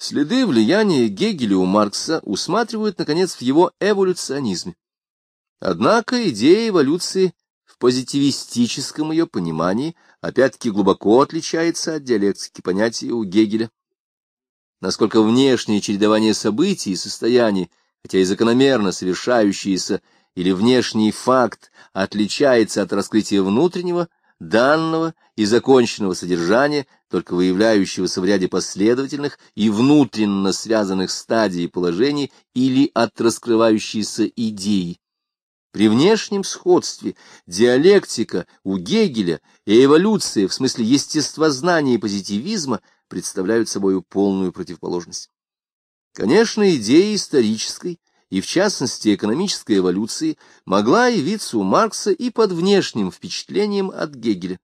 Следы влияния Гегеля у Маркса усматривают, наконец, в его эволюционизме. Однако идея эволюции в позитивистическом ее понимании опять-таки глубоко отличается от диалектики понятия у Гегеля. Насколько внешнее чередование событий и состояний, хотя и закономерно совершающиеся, или внешний факт отличается от раскрытия внутреннего, данного и законченного содержания, только выявляющегося в ряде последовательных и внутренно связанных стадий положений или от раскрывающейся идеи. При внешнем сходстве диалектика у Гегеля и эволюция в смысле естествознания и позитивизма представляют собой полную противоположность. Конечно, идея исторической и, в частности, экономической эволюции могла явиться у Маркса и под внешним впечатлением от Гегеля,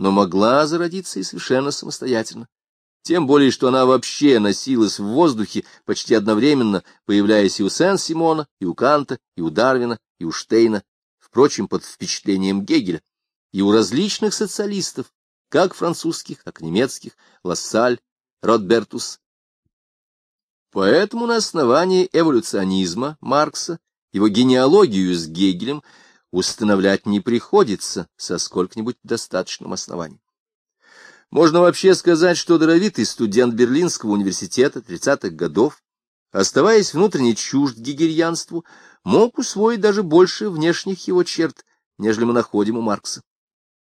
но могла зародиться и совершенно самостоятельно. Тем более, что она вообще носилась в воздухе почти одновременно, появляясь и у Сен-Симона, и у Канта, и у Дарвина, и у Штейна, впрочем, под впечатлением Гегеля, и у различных социалистов, как французских, так и немецких, Лассаль, Ротбертус, Поэтому на основании эволюционизма Маркса его генеалогию с Гегелем устанавливать не приходится со сколько-нибудь достаточным основанием. Можно вообще сказать, что даровитый студент Берлинского университета 30-х годов, оставаясь внутренне чужд гегельянству, мог усвоить даже больше внешних его черт, нежели мы находим у Маркса.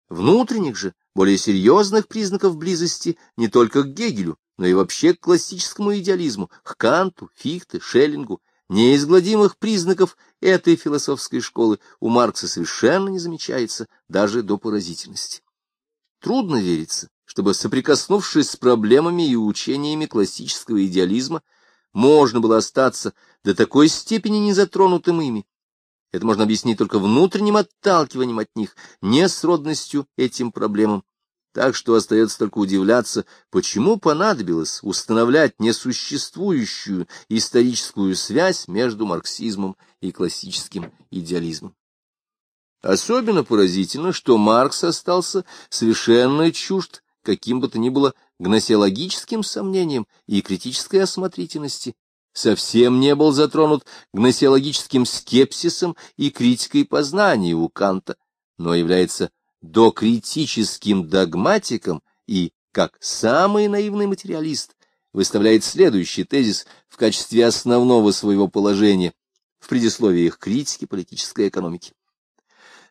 Внутренних же, более серьезных признаков близости не только к Гегелю, но и вообще к классическому идеализму, к Канту, Фихте, Шеллингу, неизгладимых признаков этой философской школы у Маркса совершенно не замечается даже до поразительности. Трудно вериться, чтобы, соприкоснувшись с проблемами и учениями классического идеализма, можно было остаться до такой степени незатронутым ими. Это можно объяснить только внутренним отталкиванием от них, несродностью этим проблемам, так что остается только удивляться, почему понадобилось устанавливать несуществующую историческую связь между марксизмом и классическим идеализмом. Особенно поразительно, что Маркс остался совершенно чужд каким бы то ни было гносеологическим сомнением и критической осмотрительности, совсем не был затронут гносеологическим скепсисом и критикой познания у Канта, но является докритическим догматиком и, как самый наивный материалист, выставляет следующий тезис в качестве основного своего положения в предисловиях критики политической экономики.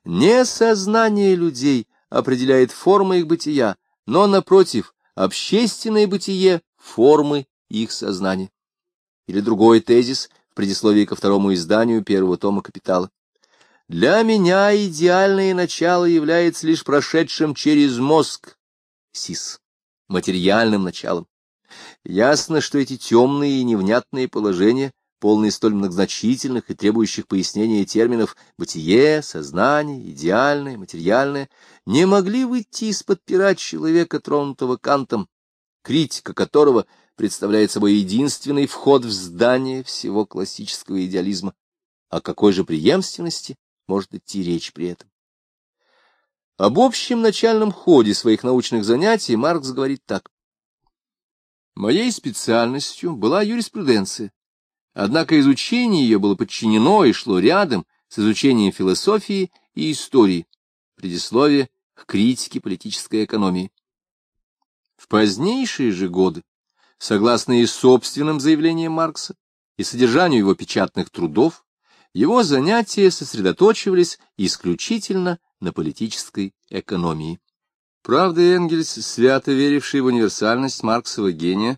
Не сознание людей определяет формы их бытия, но, напротив, общественное бытие — формы их сознания. Или другой тезис в предисловии ко второму изданию первого тома «Капитала». Для меня идеальное начало является лишь прошедшим через мозг, СИС, материальным началом. Ясно, что эти темные и невнятные положения, полные столь многозначительных и требующих пояснения терминов «бытие», «сознание», «идеальное», «материальное», не могли выйти из-под пера человека, тронутого Кантом, критика которого представляет собой единственный вход в здание всего классического идеализма. О какой же преемственности может идти речь при этом. Об общем начальном ходе своих научных занятий Маркс говорит так. Моей специальностью была юриспруденция, однако изучение ее было подчинено и шло рядом с изучением философии и истории, предисловие к критике политической экономии. В позднейшие же годы, согласно и собственным заявлениям Маркса и содержанию его печатных трудов, его занятия сосредоточивались исключительно на политической экономии. Правда, Энгельс, свято веривший в универсальность Марксова гения,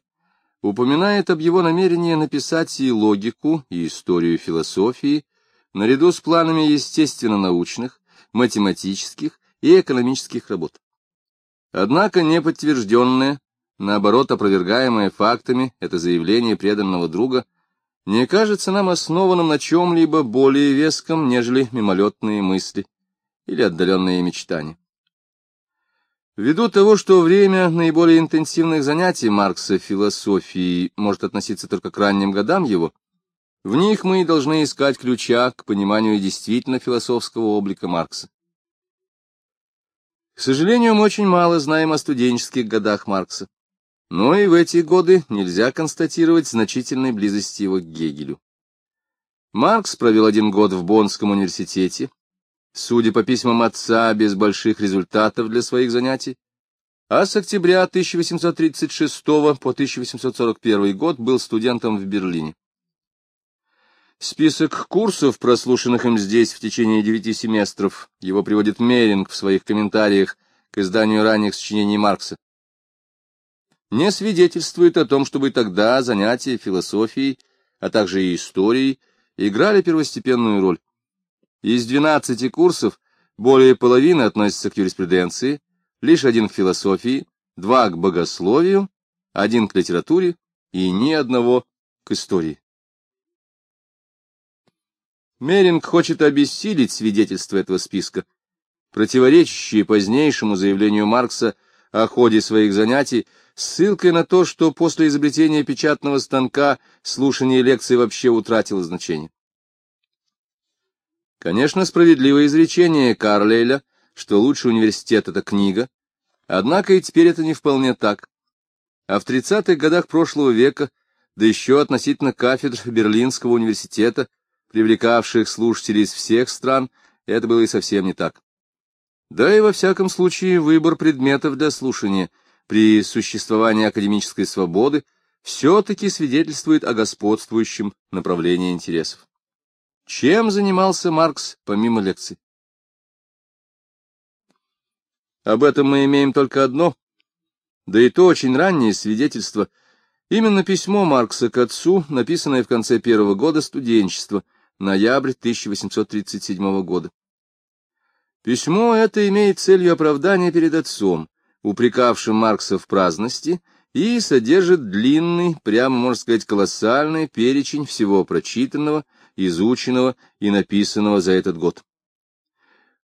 упоминает об его намерении написать и логику, и историю философии, наряду с планами естественно-научных, математических и экономических работ. Однако неподтвержденное, наоборот опровергаемое фактами, это заявление преданного друга – не кажется нам основанным на чем-либо более веском, нежели мимолетные мысли или отдаленные мечтания. Ввиду того, что время наиболее интенсивных занятий Маркса философией может относиться только к ранним годам его, в них мы и должны искать ключа к пониманию действительно философского облика Маркса. К сожалению, мы очень мало знаем о студенческих годах Маркса. Но и в эти годы нельзя констатировать значительной близости его к Гегелю. Маркс провел один год в Боннском университете, судя по письмам отца, без больших результатов для своих занятий, а с октября 1836 по 1841 год был студентом в Берлине. Список курсов, прослушанных им здесь в течение девяти семестров, его приводит Меринг в своих комментариях к изданию ранних сочинений Маркса, не свидетельствует о том, чтобы тогда занятия философией, а также и историей, играли первостепенную роль. Из 12 курсов более половины относятся к юриспруденции, лишь один к философии, два к богословию, один к литературе и ни одного к истории. Меринг хочет обессилить свидетельства этого списка, противоречащие позднейшему заявлению Маркса о ходе своих занятий, ссылкой на то, что после изобретения печатного станка слушание лекций вообще утратило значение. Конечно, справедливое изречение Карлейля, что лучший университет — это книга, однако и теперь это не вполне так. А в 30-х годах прошлого века, да еще относительно кафедр Берлинского университета, привлекавших слушателей из всех стран, это было и совсем не так. Да и во всяком случае выбор предметов для слушания при существовании академической свободы все-таки свидетельствует о господствующем направлении интересов. Чем занимался Маркс помимо лекций? Об этом мы имеем только одно, да и то очень раннее свидетельство, именно письмо Маркса к отцу, написанное в конце первого года студенчества, ноябрь 1837 года. Письмо это имеет целью оправдания перед отцом, упрекавшим Маркса в праздности, и содержит длинный, прямо можно сказать колоссальный перечень всего прочитанного, изученного и написанного за этот год.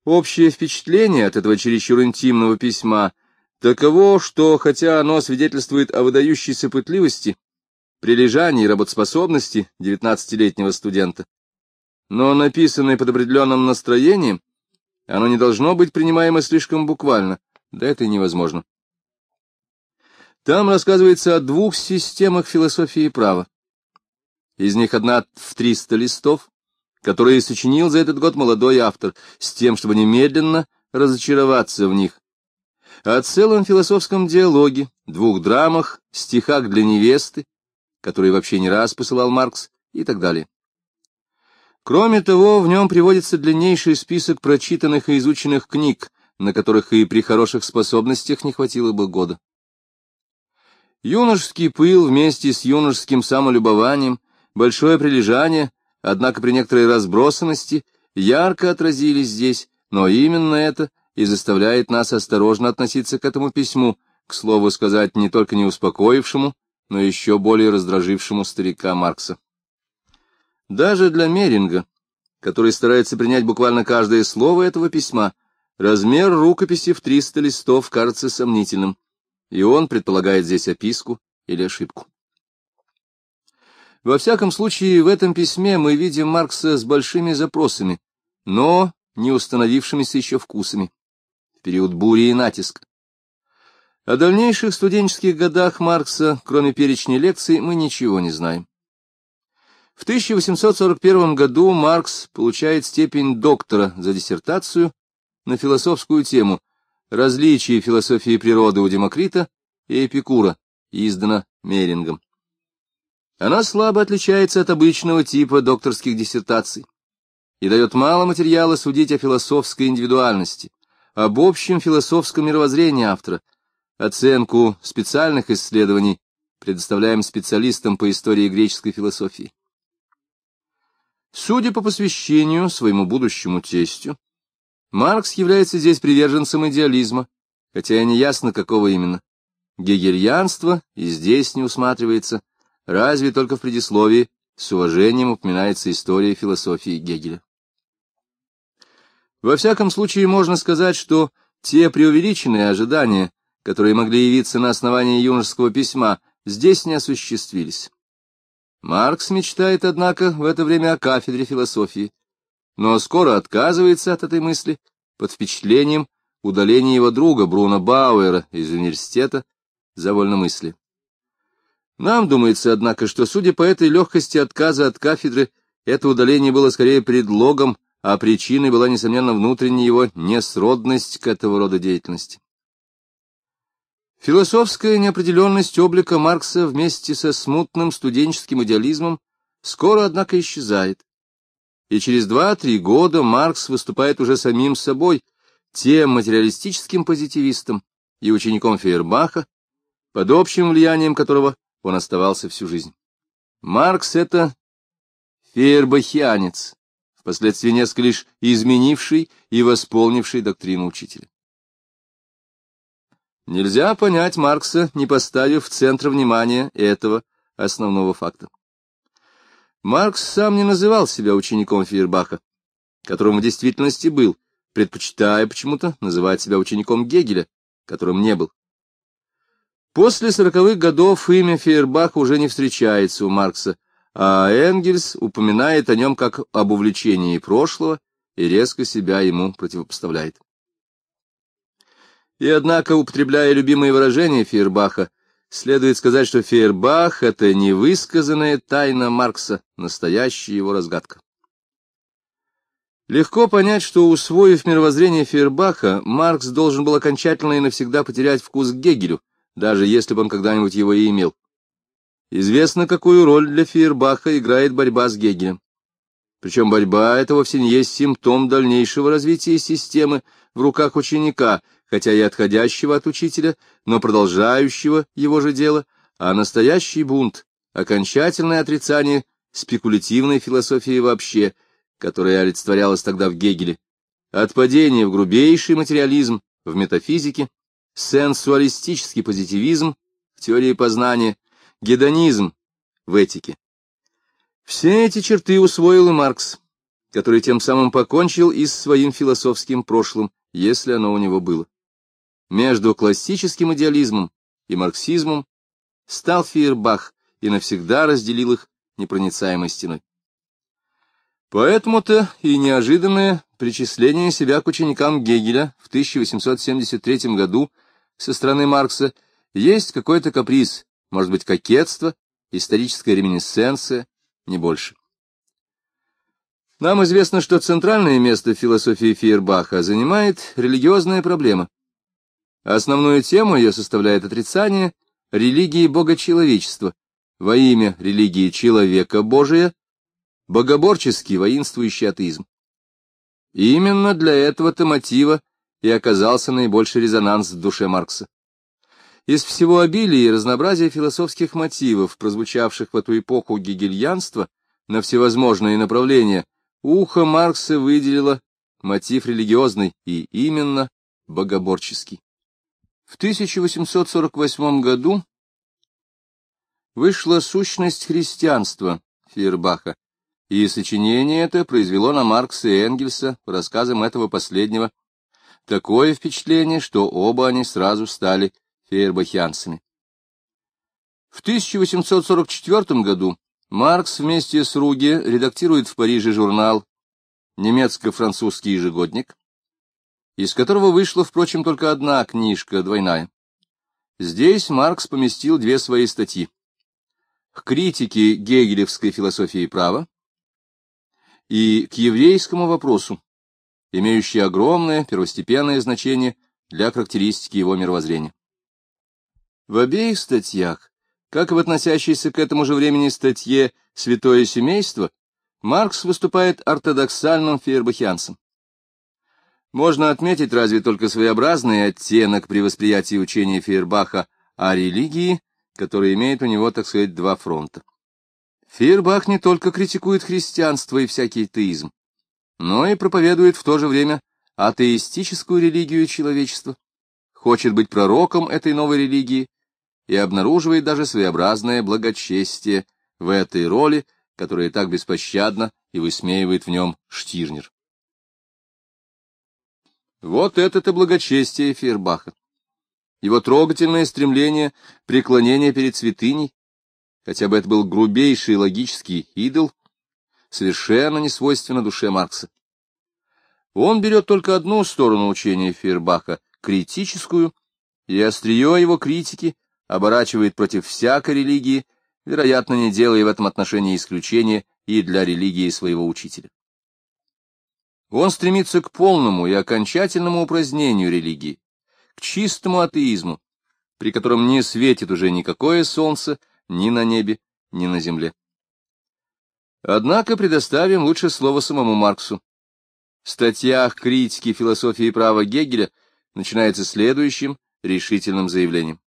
Общее впечатление от этого чересчур интимного письма таково, что, хотя оно свидетельствует о выдающейся пытливости, прилежании и работоспособности девятнадцатилетнего студента, но написанное под определенным настроением, оно не должно быть принимаемо слишком буквально, да это и невозможно. Там рассказывается о двух системах философии права, из них одна в 300 листов, которые сочинил за этот год молодой автор, с тем, чтобы немедленно разочароваться в них. О целом философском диалоге, двух драмах, стихах для невесты, которые вообще не раз посылал Маркс, и так далее. Кроме того, в нем приводится длиннейший список прочитанных и изученных книг, на которых и при хороших способностях не хватило бы года. Юношеский пыл вместе с юношеским самолюбованием большое прилежание, однако при некоторой разбросанности, ярко отразились здесь, но именно это и заставляет нас осторожно относиться к этому письму, к слову сказать, не только не успокоившему, но еще более раздражившему старика Маркса. Даже для Меринга, который старается принять буквально каждое слово этого письма, размер рукописи в 300 листов кажется сомнительным, и он предполагает здесь описку или ошибку. Во всяком случае, в этом письме мы видим Маркса с большими запросами, но не установившимися еще вкусами, в период бури и натиска. О дальнейших студенческих годах Маркса, кроме перечня лекций, мы ничего не знаем. В 1841 году Маркс получает степень доктора за диссертацию на философскую тему «Различие философии природы у Демокрита и Эпикура», издана Мерингом. Она слабо отличается от обычного типа докторских диссертаций и дает мало материала судить о философской индивидуальности, об общем философском мировоззрении автора. Оценку специальных исследований предоставляем специалистам по истории греческой философии. Судя по посвящению своему будущему тестю, Маркс является здесь приверженцем идеализма, хотя и не ясно, какого именно. Гегельянство и здесь не усматривается, Разве только в предисловии с уважением упоминается история философии Гегеля. Во всяком случае, можно сказать, что те преувеличенные ожидания, которые могли явиться на основании юношеского письма, здесь не осуществились. Маркс мечтает, однако, в это время о кафедре философии, но скоро отказывается от этой мысли под впечатлением удаления его друга Бруно Бауэра из университета за вольномыслие. Нам думается, однако, что, судя по этой легкости отказа от кафедры, это удаление было скорее предлогом, а причиной была, несомненно, внутренняя его несродность к этого рода деятельности. Философская неопределенность облика Маркса вместе со смутным студенческим идеализмом скоро, однако, исчезает. И через два-три года Маркс выступает уже самим собой, тем материалистическим позитивистом и учеником Фейербаха, под общим влиянием которого он оставался всю жизнь. Маркс — это фейербахианец, впоследствии несколько лишь изменивший и восполнивший доктрину учителя. Нельзя понять Маркса, не поставив в центр внимания этого основного факта. Маркс сам не называл себя учеником Фейербаха, которым в действительности был, предпочитая почему-то называть себя учеником Гегеля, которым не был. После сороковых годов имя Фейербаха уже не встречается у Маркса, а Энгельс упоминает о нем как об увлечении прошлого и резко себя ему противопоставляет. И однако, употребляя любимые выражения Фейербаха, следует сказать, что Фейербах — это невысказанная тайна Маркса, настоящая его разгадка. Легко понять, что, усвоив мировоззрение Фейербаха, Маркс должен был окончательно и навсегда потерять вкус к Гегелю, даже если бы он когда-нибудь его и имел. Известно, какую роль для Фейербаха играет борьба с Гегелем. Причем борьба — это вовсе не есть симптом дальнейшего развития системы в руках ученика, хотя и отходящего от учителя, но продолжающего его же дело, а настоящий бунт, окончательное отрицание спекулятивной философии вообще, которая олицетворялась тогда в Гегеле, отпадение в грубейший материализм в метафизике, сенсуалистический позитивизм в теории познания, гедонизм в этике. Все эти черты усвоил и Маркс, который тем самым покончил и с своим философским прошлым, если оно у него было. Между классическим идеализмом и марксизмом стал Фейербах и навсегда разделил их непроницаемой стеной. Поэтому-то и неожиданное причисление себя к ученикам Гегеля в 1873 году со стороны Маркса есть какой-то каприз, может быть, кокетство, историческая реминесценция, не больше. Нам известно, что центральное место в философии Фейербаха занимает религиозная проблема. Основную тему ее составляет отрицание религии богочеловечества во имя религии человека Божия, богоборческий воинствующий атеизм. именно для этого-то мотива и оказался наибольший резонанс в душе Маркса. Из всего обилия и разнообразия философских мотивов, прозвучавших в эту эпоху гегельянства на всевозможные направления, ухо Маркса выделило мотив религиозный и именно богоборческий. В 1848 году вышла «Сущность христианства» Фейербаха, и сочинение это произвело на Маркса и Энгельса, по рассказам этого последнего, такое впечатление, что оба они сразу стали фейербахианцами. В 1844 году Маркс вместе с Руге редактирует в Париже журнал «Немецко-французский ежегодник», из которого вышла, впрочем, только одна книжка, двойная. Здесь Маркс поместил две свои статьи. К критике гегелевской философии права и к еврейскому вопросу, имеющий огромное первостепенное значение для характеристики его мировоззрения. В обеих статьях, как и в относящейся к этому же времени статье «Святое семейство», Маркс выступает ортодоксальным фейербахианцем. Можно отметить разве только своеобразный оттенок при восприятии учения Фейербаха о религии, который имеет у него, так сказать, два фронта. Фейербах не только критикует христианство и всякий теизм, но и проповедует в то же время атеистическую религию человечества, хочет быть пророком этой новой религии и обнаруживает даже своеобразное благочестие в этой роли, которая так беспощадна и высмеивает в нем Штирнер. Вот это-то благочестие Фейербаха. Его трогательное стремление преклонения перед святыней, хотя бы это был грубейший логический идол, совершенно не свойственно душе Маркса. Он берет только одну сторону учения Фейербаха, критическую, и острие его критики оборачивает против всякой религии, вероятно, не делая в этом отношении исключения и для религии своего учителя. Он стремится к полному и окончательному упразднению религии, к чистому атеизму, при котором не светит уже никакое солнце ни на небе, ни на земле. Однако предоставим лучше слово самому Марксу. В статьях критики философии и права Гегеля начинается следующим решительным заявлением.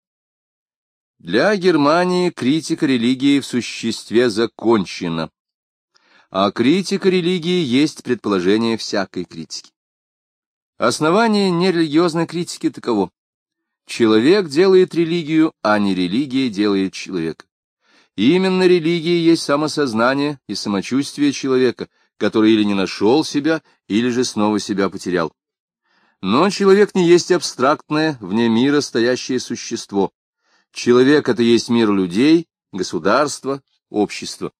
Для Германии критика религии в существе закончена а критика религии есть предположение всякой критики. Основание нерелигиозной критики таково. Человек делает религию, а не религия делает человека. именно религия есть самосознание и самочувствие человека, который или не нашел себя, или же снова себя потерял. Но человек не есть абстрактное, вне мира стоящее существо. Человек — это есть мир людей, государства, общества.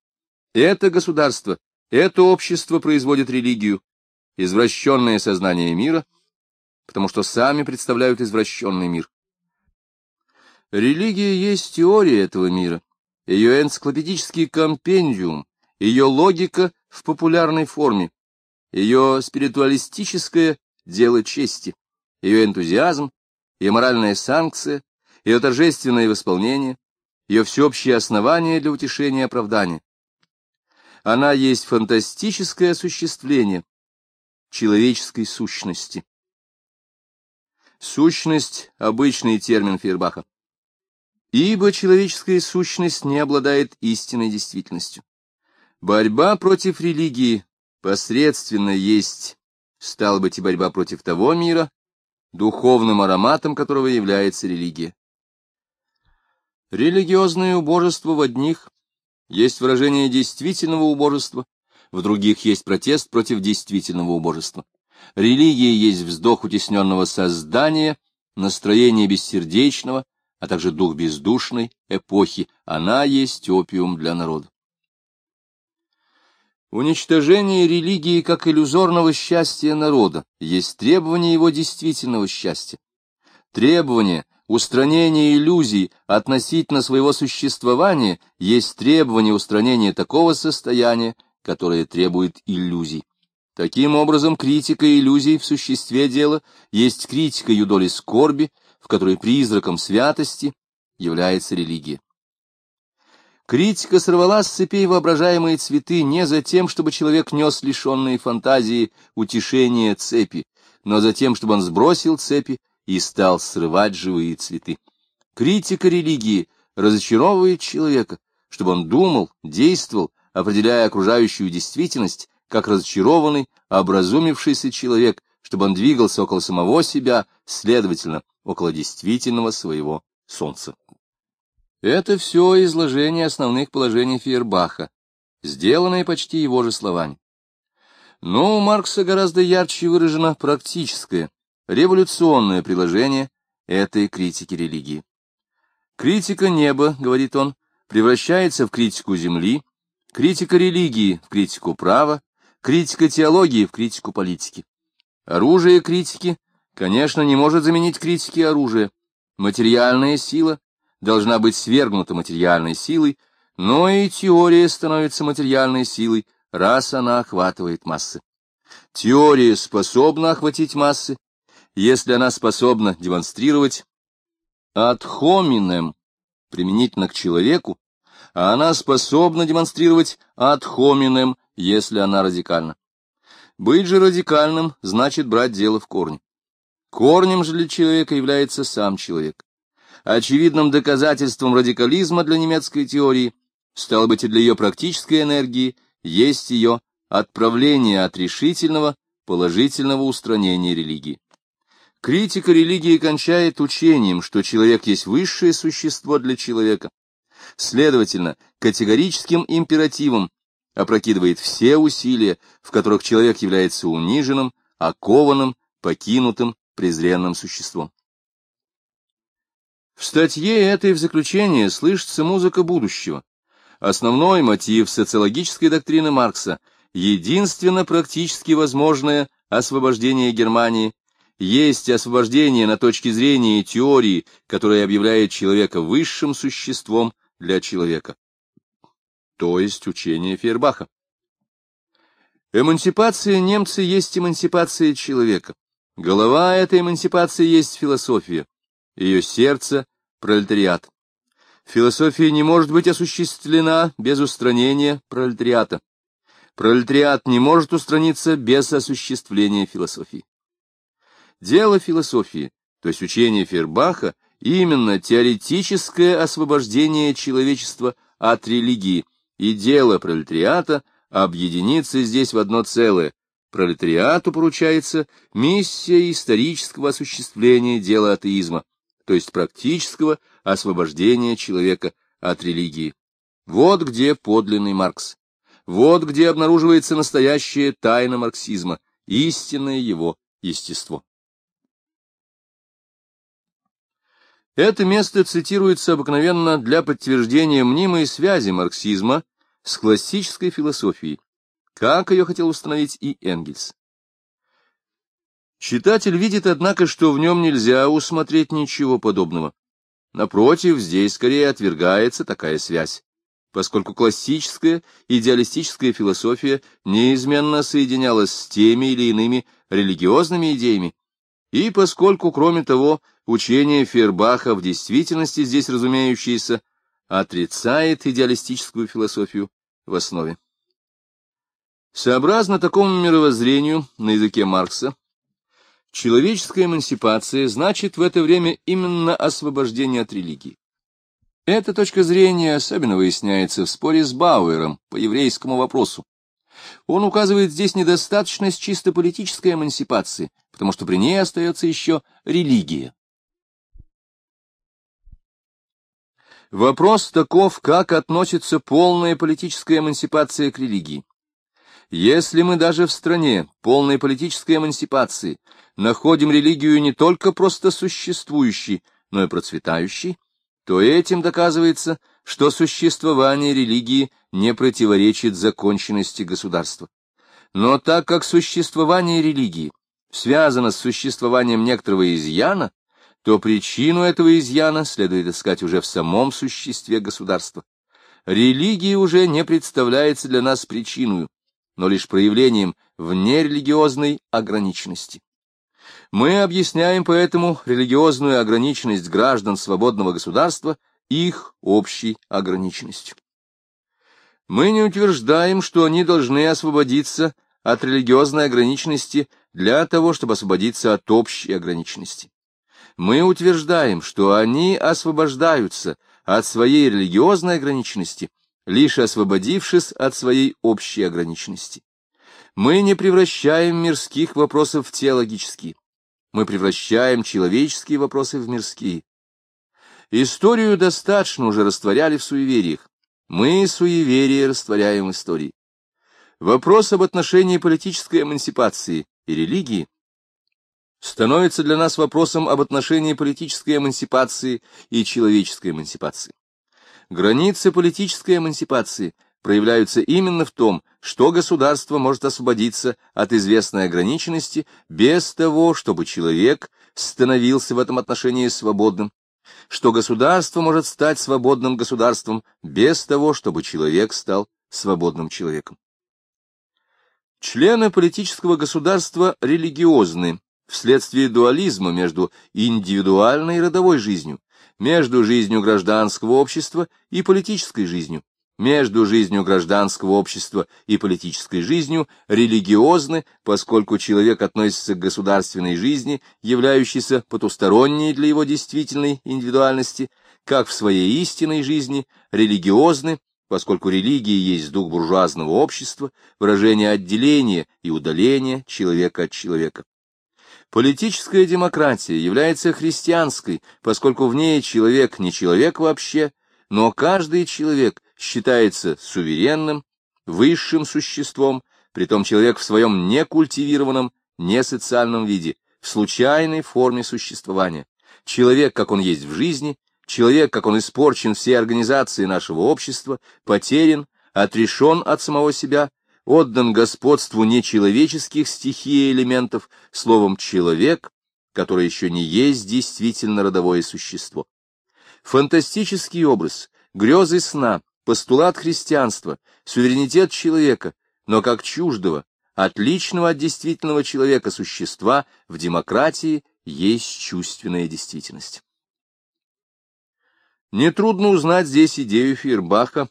Это государство, это общество производит религию, извращенное сознание мира, потому что сами представляют извращенный мир. Религия есть теория этого мира, ее энциклопедический компендиум, ее логика в популярной форме, ее спиритуалистическое дело чести, ее энтузиазм, ее моральная санкция, ее торжественное восполнение, ее всеобщее основание для утешения и оправдания. Она есть фантастическое осуществление человеческой сущности. Сущность — обычный термин Фейербаха. Ибо человеческая сущность не обладает истинной действительностью. Борьба против религии посредственно есть, стала быть, и борьба против того мира, духовным ароматом которого является религия. Религиозное убожество в одних есть выражение действительного убожества, в других есть протест против действительного убожества. Религия есть вздох утесненного создания, настроение бессердечного, а также дух бездушной эпохи. Она есть опиум для народа. Уничтожение религии как иллюзорного счастья народа есть требование его действительного счастья. Требование, устранение иллюзий относительно своего существования есть требование устранения такого состояния, которое требует иллюзий. Таким образом, критика иллюзий в существе дела есть критика юдоли скорби, в которой призраком святости является религия. Критика сорвала с цепей воображаемые цветы не за тем, чтобы человек нес лишенные фантазии утешения цепи, но за тем, чтобы он сбросил цепи и стал срывать живые цветы. Критика религии разочаровывает человека, чтобы он думал, действовал, определяя окружающую действительность, как разочарованный, образумившийся человек, чтобы он двигался около самого себя, следовательно, около действительного своего солнца. Это все изложение основных положений Фейербаха, сделанное почти его же словами. Но у Маркса гораздо ярче выражено практическое, революционное приложение этой критики религии. Критика неба, говорит он, превращается в критику земли, критика религии в критику права, критика теологии в критику политики. Оружие критики, конечно, не может заменить критики оружия. Материальная сила должна быть свергнута материальной силой, но и теория становится материальной силой, раз она охватывает массы. Теория способна охватить массы, если она способна демонстрировать ad hominem применительно к человеку, а она способна демонстрировать ad hominem, если она радикальна. Быть же радикальным значит брать дело в корне. Корнем же для человека является сам человек. Очевидным доказательством радикализма для немецкой теории, стало быть и для ее практической энергии, есть ее отправление от решительного, положительного устранения религии. Критика религии кончает учением, что человек есть высшее существо для человека. Следовательно, категорическим императивом опрокидывает все усилия, в которых человек является униженным, окованным, покинутым, презренным существом. В статье этой в заключение слышится музыка будущего. Основной мотив социологической доктрины Маркса — единственно практически возможное освобождение Германии есть освобождение на точке зрения теории, которая объявляет человека высшим существом для человека, то есть учение Фейербаха. Эмансипация немца есть эмансипация человека. Голова этой эмансипации есть философия, ее сердце — пролетариат. Философия не может быть осуществлена без устранения пролетариата. Пролетариат не может устраниться без осуществления философии. Дело философии, то есть учение Фербаха, именно теоретическое освобождение человечества от религии, и дело пролетариата объединиться здесь в одно целое. Пролетариату поручается миссия исторического осуществления дела атеизма, то есть практического освобождения человека от религии. Вот где подлинный Маркс. Вот где обнаруживается настоящая тайна марксизма, истинное его естество. Это место цитируется обыкновенно для подтверждения мнимой связи марксизма с классической философией, как ее хотел установить и Энгельс. Читатель видит, однако, что в нем нельзя усмотреть ничего подобного. Напротив, здесь скорее отвергается такая связь, поскольку классическая идеалистическая философия неизменно соединялась с теми или иными религиозными идеями, и поскольку, кроме того, учение Фербаха в действительности здесь разумеющееся отрицает идеалистическую философию в основе. Сообразно такому мировоззрению на языке Маркса, человеческая эмансипация значит в это время именно освобождение от религии. Эта точка зрения особенно выясняется в споре с Бауэром по еврейскому вопросу. Он указывает здесь недостаточность чисто политической эмансипации, потому что при ней остается еще религия. Вопрос таков, как относится полная политическая эмансипация к религии. Если мы даже в стране полной политической эмансипации находим религию не только просто существующей, но и процветающей, то этим доказывается, что существование религии не противоречит законченности государства. Но так как существование религии связано с существованием некоторого изъяна, то причину этого изъяна следует искать уже в самом существе государства. Религия уже не представляется для нас причиной, но лишь проявлением внерелигиозной ограниченности. Мы объясняем поэтому религиозную ограниченность граждан свободного государства их общей ограниченностью. Мы не утверждаем, что они должны освободиться от религиозной ограниченности для того, чтобы освободиться от общей ограниченности мы утверждаем, что они освобождаются от своей религиозной ограниченности, лишь освободившись от своей общей ограниченности. Мы не превращаем мирских вопросов в теологические. Мы превращаем человеческие вопросы в мирские. Историю достаточно уже растворяли в суевериях. Мы суеверия растворяем в истории. Вопрос об отношении политической эмансипации и религии становится для нас вопросом об отношении политической эмансипации и человеческой эмансипации. Границы политической эмансипации проявляются именно в том, что государство может освободиться от известной ограниченности без того, чтобы человек становился в этом отношении свободным, что государство может стать свободным государством без того, чтобы человек стал свободным человеком. Члены политического государства религиозны, вследствие дуализма между индивидуальной и родовой жизнью, между жизнью гражданского общества и политической жизнью, между жизнью гражданского общества и политической жизнью религиозны, поскольку человек относится к государственной жизни, являющейся потусторонней для его действительной индивидуальности, как в своей истинной жизни религиозны, поскольку религия есть дух буржуазного общества, выражение отделения и удаления человека от человека. Политическая демократия является христианской, поскольку в ней человек не человек вообще, но каждый человек считается суверенным, высшим существом, притом человек в своем некультивированном, несоциальном виде, в случайной форме существования. Человек, как он есть в жизни, человек, как он испорчен всей организацией нашего общества, потерян, отрешен от самого себя, отдан господству нечеловеческих стихий и элементов, словом, человек которое еще не есть действительно родовое существо. Фантастический образ, грезы сна, постулат христианства, суверенитет человека, но как чуждого, отличного от действительного человека существа в демократии есть чувственная действительность. Нетрудно узнать здесь идею Фейербаха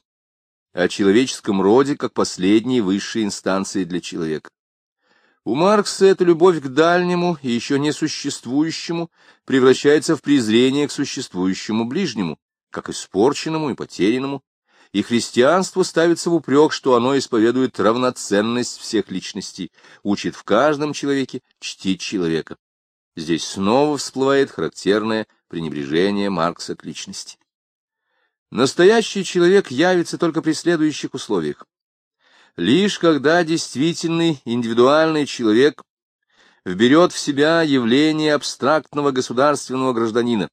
о человеческом роде как последней высшей инстанции для человека. У Маркса эта любовь к дальнему и еще не существующему превращается в презрение к существующему ближнему, как испорченному и потерянному, и христианство ставится в упрек, что оно исповедует равноценность всех личностей, учит в каждом человеке чтить человека. Здесь снова всплывает характерное пренебрежение Маркса к личности. Настоящий человек явится только при следующих условиях. Лишь когда действительный индивидуальный человек вберет в себя явление абстрактного государственного гражданина,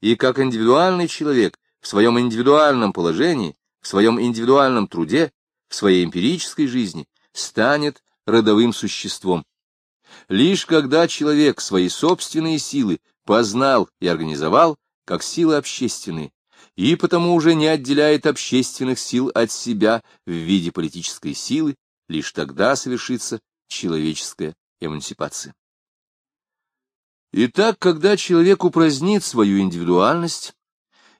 и как индивидуальный человек в своем индивидуальном положении, в своем индивидуальном труде, в своей эмпирической жизни станет родовым существом. Лишь когда человек свои собственные силы познал и организовал, как силы общественные, и потому уже не отделяет общественных сил от себя в виде политической силы, лишь тогда совершится человеческая эмансипация. Итак, когда человек упразднит свою индивидуальность,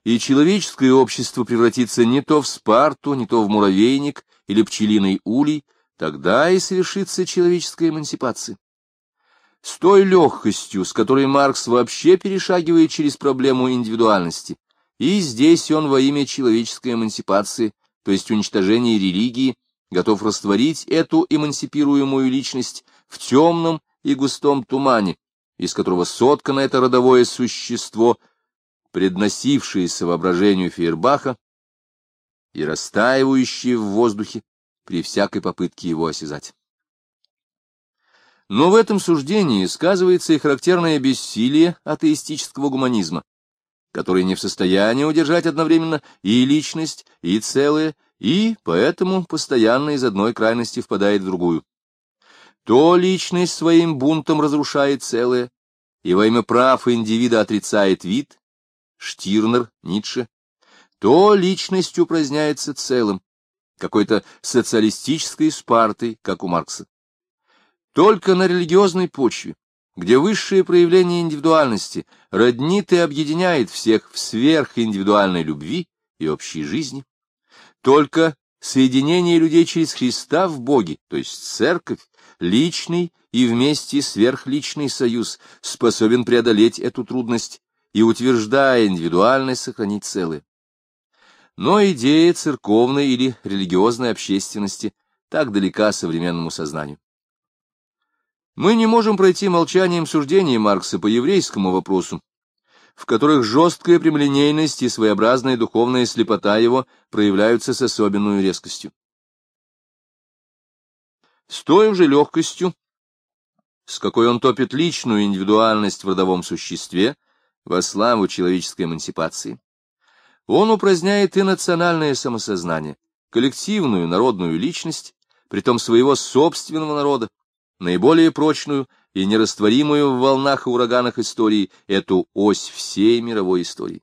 и человеческое общество превратится не то в Спарту, не то в муравейник или пчелиный улей, тогда и совершится человеческая эмансипация. С той легкостью, с которой Маркс вообще перешагивает через проблему индивидуальности, и здесь он во имя человеческой эмансипации, то есть уничтожения религии, готов растворить эту эмансипируемую личность в темном и густом тумане, из которого соткано это родовое существо, предносившееся воображению Фейербаха и растаивающее в воздухе при всякой попытке его осязать. Но в этом суждении сказывается и характерное бессилие атеистического гуманизма, который не в состоянии удержать одновременно и личность, и целое, и поэтому постоянно из одной крайности впадает в другую. То личность своим бунтом разрушает целое, и во имя прав индивида отрицает вид, Штирнер, Ницше, то личность упраздняется целым, какой-то социалистической Спартой, как у Маркса. Только на религиозной почве, где высшее проявление индивидуальности роднит и объединяет всех в сверхиндивидуальной любви и общей жизни. Только соединение людей через Христа в Боге, то есть церковь, личный и вместе сверхличный союз, способен преодолеть эту трудность и, утверждая индивидуальность, сохранить целое. Но идея церковной или религиозной общественности так далека современному сознанию. Мы не можем пройти молчанием суждений Маркса по еврейскому вопросу, в которых жесткая прямолинейность и своеобразная духовная слепота его проявляются с особенной резкостью. С той же легкостью, с какой он топит личную индивидуальность в родовом существе во славу человеческой эмансипации, он упраздняет и национальное самосознание, коллективную народную личность, притом своего собственного народа, наиболее прочную и нерастворимую в волнах и ураганах истории, эту ось всей мировой истории.